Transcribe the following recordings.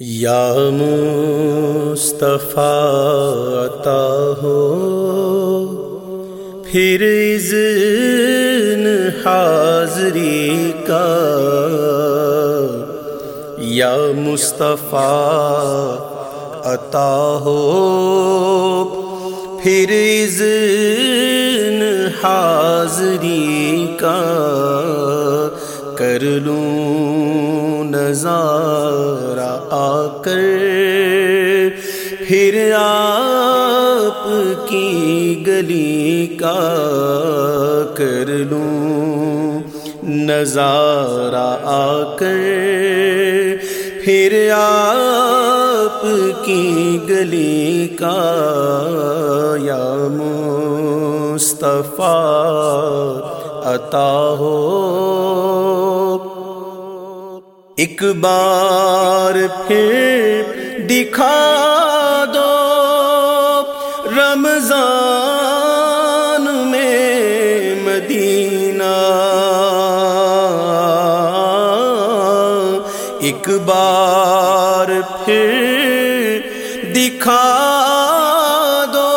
یا مصطفیٰ عطا ہو، پھر اذن حاضری کا یا مصطفیٰ عطا ہو، پھر اذن حاضری کا کر لوں نظارہ آ کر پھر آپ کی گلی کا کر لوں۔ نظارہ آ کر پھر آپ کی گلی کا یا مصطفیٰ عطا ہو۔ ایک بار پھر دکھا دو رمضان میں مدینہ۔ ایک بار پھر دکھا دو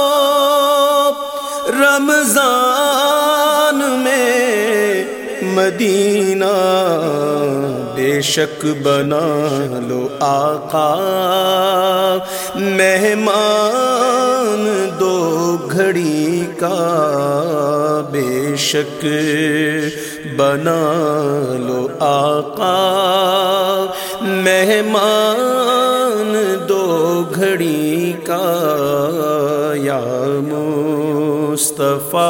رمضان میں مدینہ۔ بے شک بنا لو آقا۔ مہمان دو گھڑی کا بے شک بنا لو آقا۔ مہمان دو گھڑی کا یا مصطفیٰ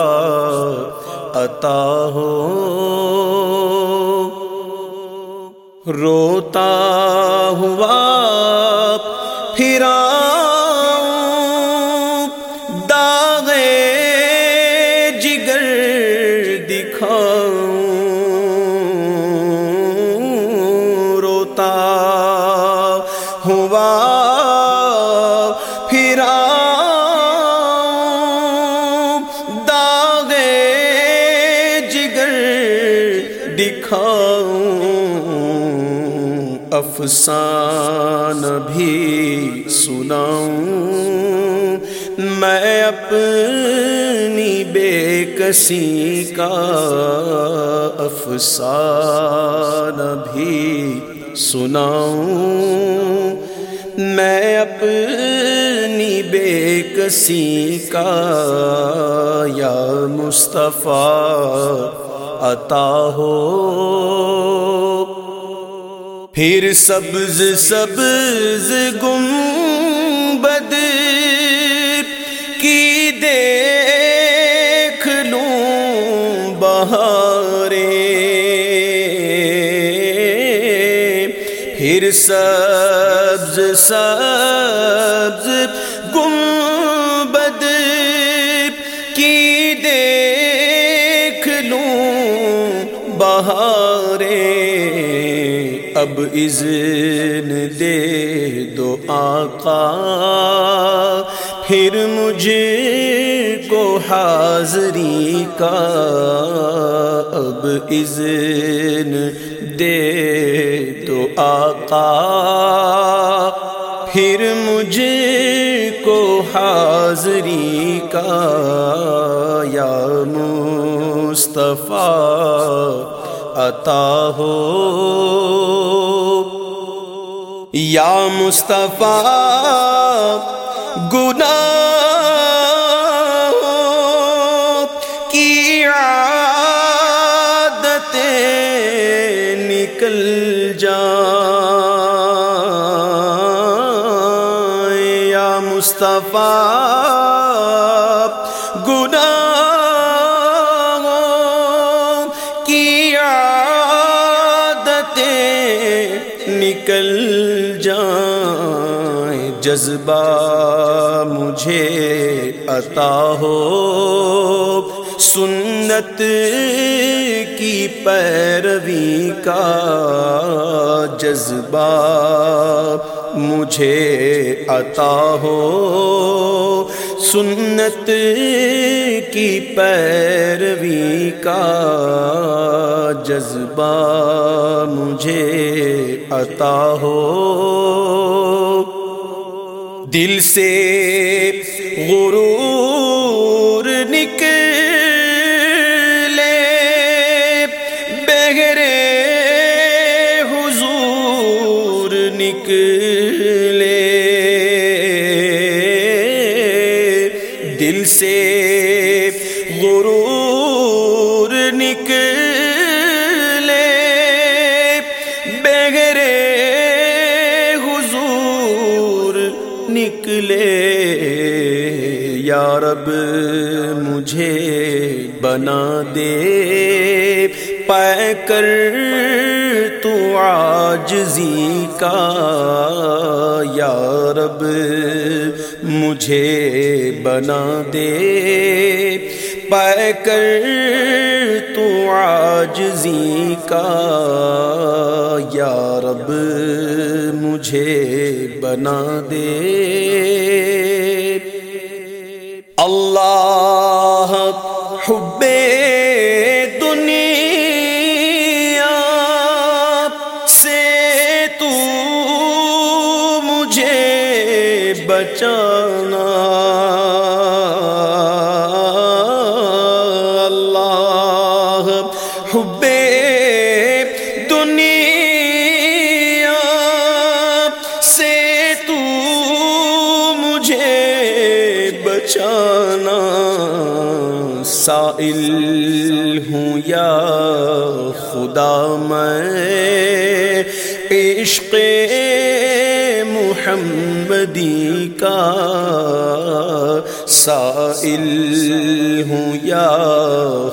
عطا ہو۔ روتا ہوا پھرا داغ جگر دکھاؤں روتا ہوا افسان بھی سناؤں۔ میں اپنی بے کسی کا افسان بھی سناؤں۔ میں اپنی بے کسی کا یا مصطفیٰ عطا ہو۔ پھر سبز سبز گنبد کی دیکھ لوں بہارے۔ پھر سبز سبز گنبد کی دیکھ لوں بہارے۔ اب اذن دے دو آقا، پھر مجھے کو حاضری کا۔ اب اذن دے دو آقا، پھر مجھے کو حاضری کا۔ یا مصطفیٰ، عطا ہو۔ یا مصطفیٰ گناہ کی عادتیں نکل جائیں۔ یا مصطفیٰ گناہ کی عادتیں نکل جائیں جذبہ مجھے عطا ہو۔ سنت کی پیروی کا جذبہ مجھے عطا ہو۔ سنت کی پیروی کا جذبہ مجھے عطا ہو۔ دل سے غرور نکلے۔ یا رب، مجھے بنا دے۔ پائے کر، تو آجزی کا۔ یا رب، مجھے بنا دے۔ پائے کر، تو آجزی کا۔ یا رب، مجھے بنا دے۔ اللہ حب دنیا سے تو مجھے بچانا۔ سائل ہوں یا خدا میں عشق محمدی کا سائل ہوں یا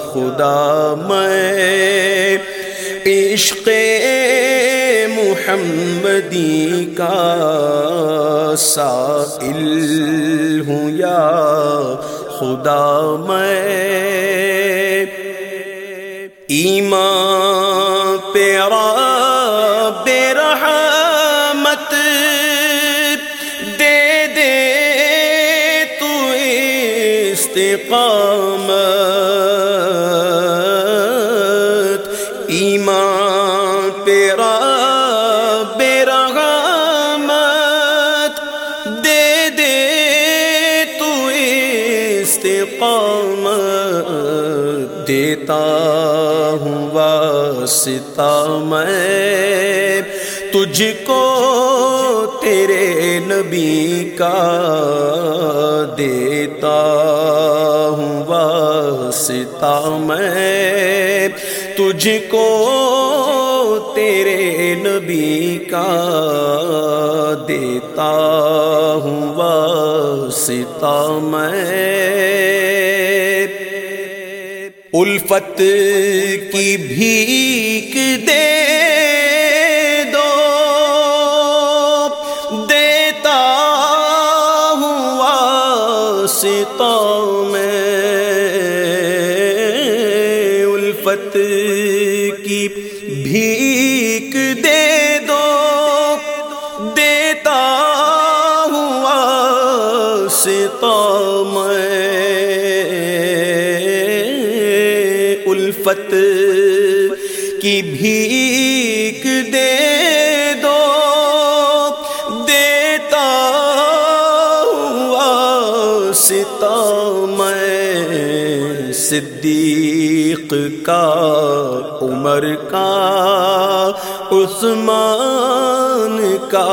خدا میں عشق محمدی کا سائل ہوں یا خدا میں ایمان پیرا بے رحمت دے دے تو استقامت واسطہ میں تجھ کو تیرے نبی کا دیتا ہوں واسطہ میں تجھ کو تیرے نبی کا دیتا ہوں واسطہ میں الفت کی بھیک دے دو۔ دیتا ہوں واسطہ میں۔ الفت کی بھیک دے دو۔ دیتا ہوں واسطہ میں۔ الفت کی بھیک دے دو، دیتا ہوا ستا میں صدیق کا، عمر کا، عثمان کا،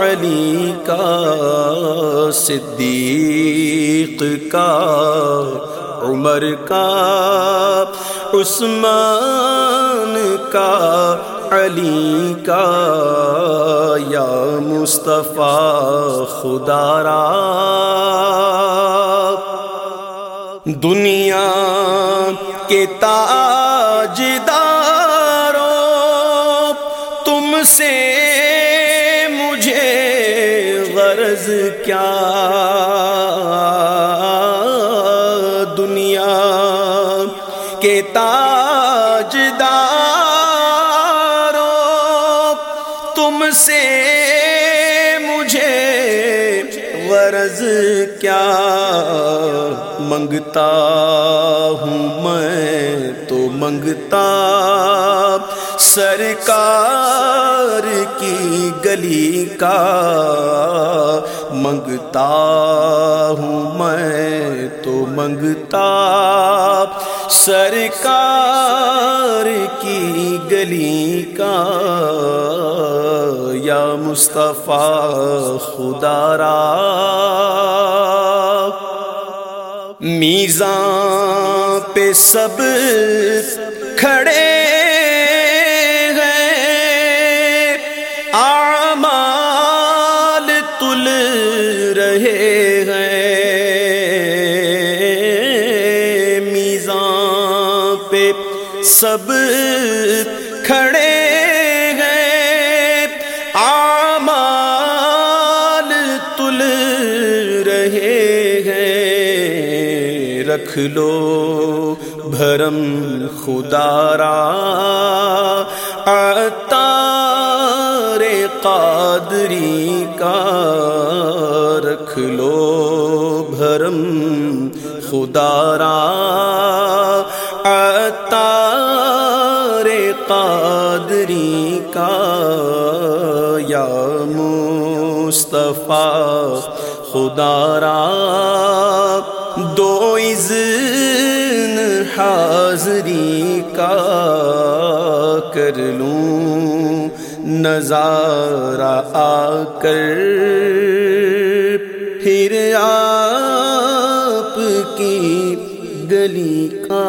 علی کا، صدیق کا عمر کا، عثمان کا، علی کا، یا مصطفیٰ خدا را دنیا کے تاجداروں، تم سے مجھے غرض کیا؟ کے تاجدارو تم سے مجھے غرض کیا منگتا ہوں میں تو منگتا سرکار کی گلی کا منگتا ہوں میں تو منگتا سرکار کی گلی کا یا مصطفیٰ خدا را میزاں پہ سب سب کھڑے رکھ لو بھرم خدا را۔ اتار قادری کا رکھ لو بھرم خدا را۔ قادری کا، یا مصطفیٰ، خدا را دو اذن حاضری کا کر لوں، نظارہ آ کر۔ پھر آپ کی گلی کا